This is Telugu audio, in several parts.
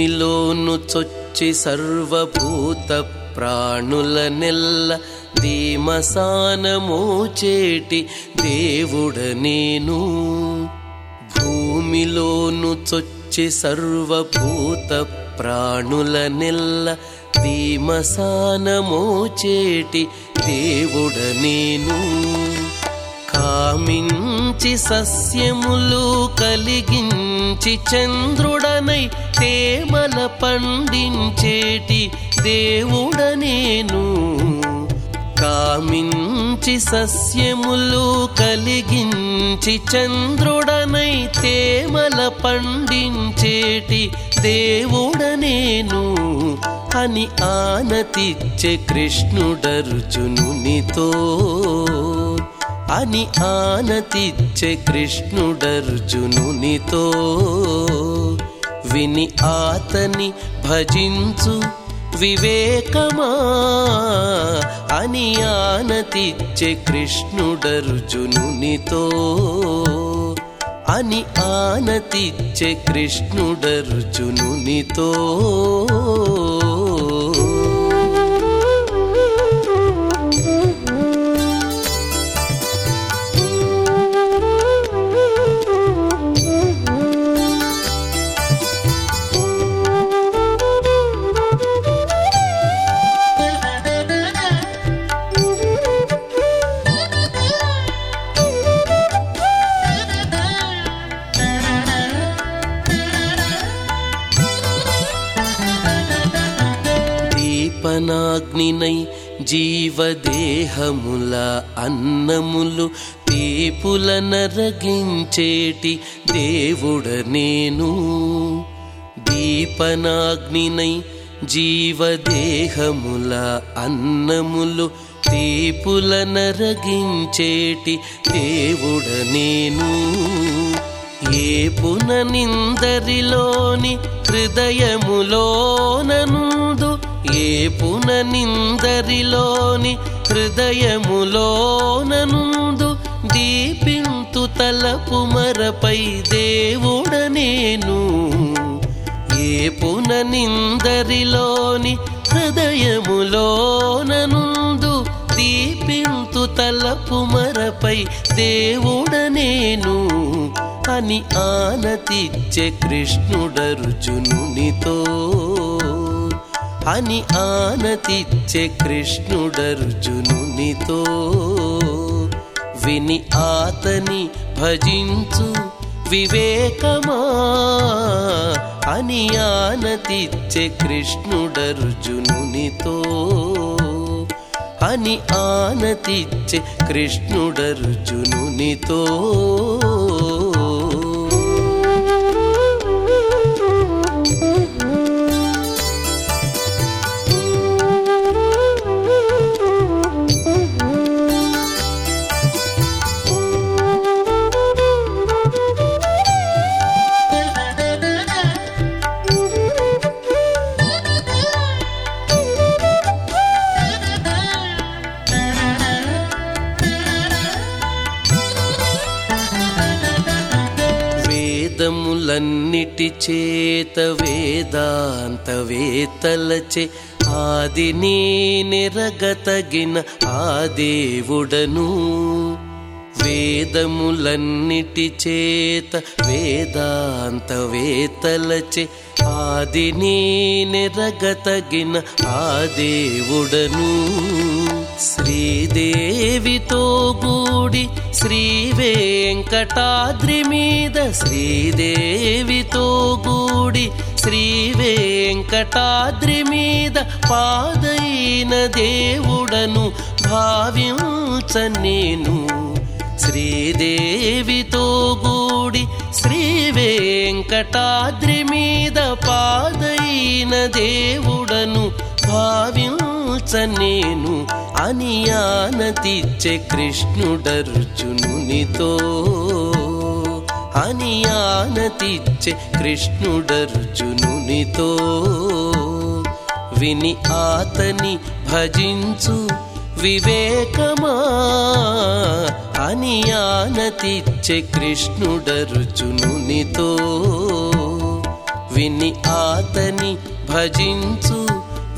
భూమిలోను చొచ్చి సర్వభూత ప్రాణుల నెల్ల దీమసానమోచేటి దేవుడ నేను. భూమిలోను చొచ్చి సర్వభూత ప్రాణుల నెల్ల దీమసానమోచేటి దేవుడ నేను. కామించి సస్యములు కలిగించి చంద్రుడనై తేమల పండించేటి దేవుడనేను కామించి సస్యములు కలిగించి చంద్రుడనై తేమల పండించేటి దేవుడనేను అని ఆనతిచ్చే కృష్ణుడర్జునునితో అని ఆనతిచ్చే కృష్ణుడర్జునునితో విని ఆతని భజించు వివేకమా అని ఆనతిచ్చే కృష్ణుడర్జునునితో అని ఆనతిచ్చే కృష్ణుడర్జునునితో దీపనాగ్నినై జీవదేహముల అన్నములు తీపుల నరగించేటి దేవుడ నేను. దీపనాగ్నినై జీవదేహముల అన్నములు తీపుల నరగించేటి దేవుడ నేను. ఏ పుననిందరిలోని హృదయములోననుదు ఏ పుననిందరిలోని హృదయములోననుందు దీపింతు తలపు మరపై దేవుడ నేను. ఏ పుననిందరిలోని హృదయములోననుందు దీపింతు తలపు మరపై దేవుడ నేను. అని ఆనతిచ్చే కృష్ణుడర్జునునితో అని ఆనతిచ్చే కృష్ణుడర్జునునితో విని ఆతని భజించు వివేకమా అని ఆనతిచ్చే కృష్ణుడర్జునునితో అని ఆనతిచ్చే కృష్ణుడర్జునునితో వేదములన్నిటి చేత వేదాంతవేతలచే ఆది నీ నిరగతగిన ఆ దేవుడను. వేదములన్నిటి చేత వేదాంతవేతలచే ఆది నీ నిరగతగిన ఆ దేవుడను. శ్రీదేవితో కూడి శ్రీ వెంకటాద్రి మీద శ్రీదేవితో కూడి శ్రీ వెంకటాద్రి మీద పాదైన దేవుడను భావించ నేను శ్రీదేవితో కూడి శ్రీ వెంకటాద్రి మీద పాదైన దేవుడను భావి నేను అని ఆనతిచ్చే కృష్ణుడర్జునునితో. అని ఆనతిచ్చే కృష్ణుడర్జునునితో. విని ఆతని భజించు వివేకమా. అని ఆనతిచ్చే కృష్ణుడర్జునునితో. విని ఆతని భజించు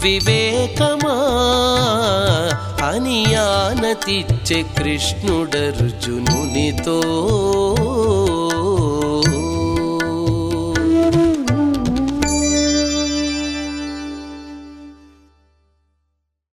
వివేకమా? అని ఆనతిచ్చే కృష్ణుడర్జునునితో